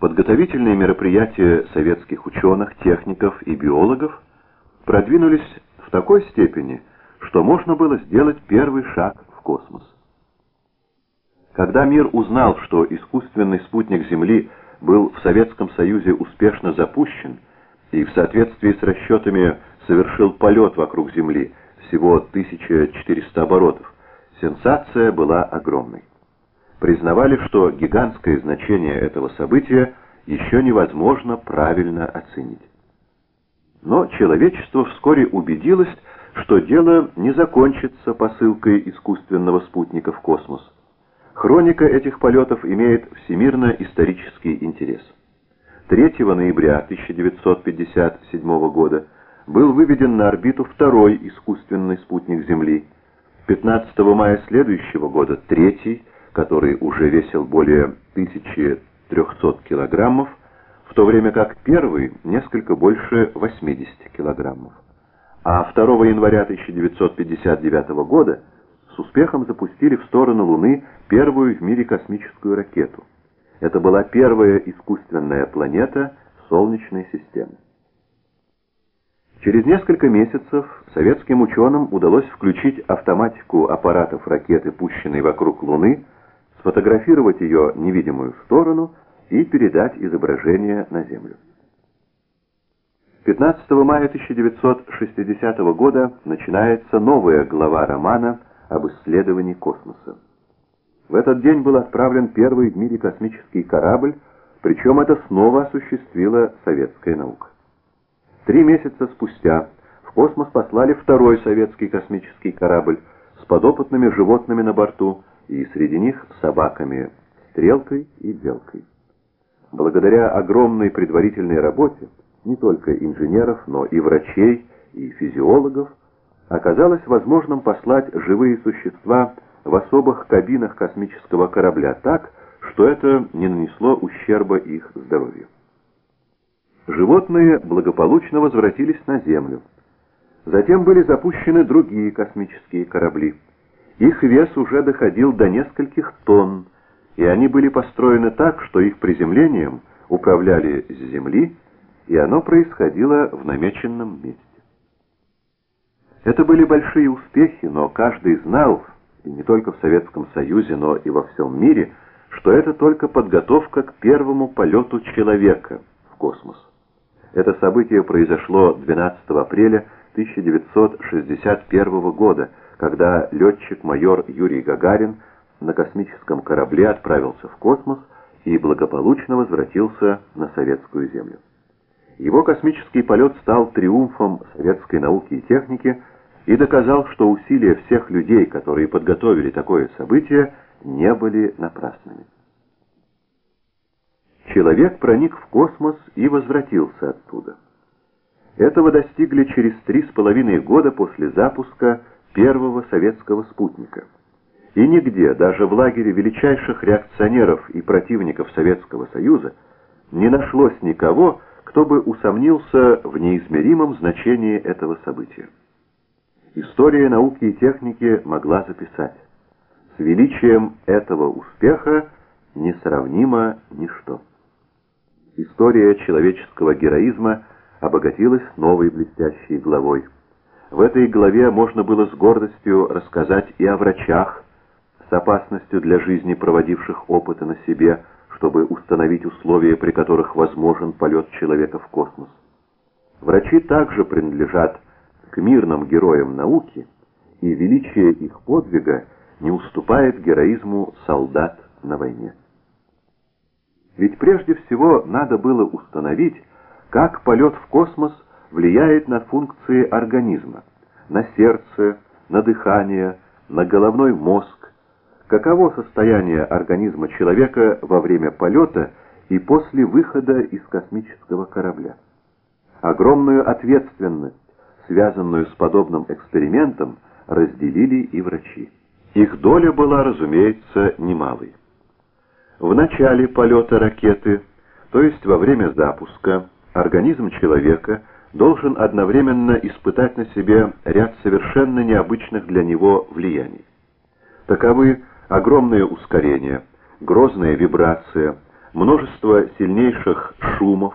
Подготовительные мероприятия советских ученых, техников и биологов продвинулись в такой степени, что можно было сделать первый шаг в космос. Когда мир узнал, что искусственный спутник Земли был в Советском Союзе успешно запущен и в соответствии с расчетами совершил полет вокруг Земли всего 1400 оборотов, сенсация была огромной. Признавали, что гигантское значение этого события еще невозможно правильно оценить. Но человечество вскоре убедилось, что дело не закончится посылкой искусственного спутника в космос. Хроника этих полетов имеет всемирно-исторический интерес. 3 ноября 1957 года был выведен на орбиту второй искусственный спутник Земли. 15 мая следующего года третий, который уже весил более 1300 килограммов, в то время как первый несколько больше 80 килограммов. А 2 января 1959 года с успехом запустили в сторону Луны первую в мире космическую ракету. Это была первая искусственная планета Солнечной системы. Через несколько месяцев советским ученым удалось включить автоматику аппаратов ракеты, пущенной вокруг Луны, сфотографировать ее невидимую сторону и передать изображение на Землю. 15 мая 1960 года начинается новая глава романа об исследовании космоса. В этот день был отправлен первый в мире космический корабль, причем это снова осуществила советская наука. Три месяца спустя в космос послали второй советский космический корабль с подопытными животными на борту и среди них собаками Стрелкой и Белкой. Благодаря огромной предварительной работе не только инженеров, но и врачей и физиологов оказалось возможным послать живые существа в особых кабинах космического корабля так, что это не нанесло ущерба их здоровью. Животные благополучно возвратились на Землю. Затем были запущены другие космические корабли. Их вес уже доходил до нескольких тонн, и они были построены так, что их приземлением управляли с Земли, и оно происходило в намеченном месте. Это были большие успехи, но каждый знал, и не только в Советском Союзе, но и во всем мире, что это только подготовка к первому полету человека в космос. Это событие произошло 12 апреля 1961 года, когда летчик-майор Юрий Гагарин на космическом корабле отправился в космос и благополучно возвратился на советскую землю. Его космический полет стал триумфом советской науки и техники и доказал, что усилия всех людей, которые подготовили такое событие, не были напрасными. Человек проник в космос и возвратился оттуда. Этого достигли через три с половиной года после запуска первого советского спутника. И нигде, даже в лагере величайших реакционеров и противников Советского Союза, не нашлось никого, кто бы усомнился в неизмеримом значении этого события. История науки и техники могла записать. С величием этого успеха несравнимо ничто. История человеческого героизма обогатилась новой блестящей главой. В этой главе можно было с гордостью рассказать и о врачах, с опасностью для жизни проводивших опыты на себе, чтобы установить условия, при которых возможен полет человека в космос. Врачи также принадлежат к мирным героям науки, и величие их подвига не уступает героизму солдат на войне. Ведь прежде всего надо было установить, как полет в космос влияет на функции организма, на сердце, на дыхание, на головной мозг, каково состояние организма человека во время полета и после выхода из космического корабля. Огромную ответственность, связанную с подобным экспериментом, разделили и врачи. Их доля была, разумеется, немалой. В начале полета ракеты, то есть во время запуска, организм человека должен одновременно испытать на себе ряд совершенно необычных для него влияний. Таковы огромное ускорение, грозная вибрация, множество сильнейших шумов,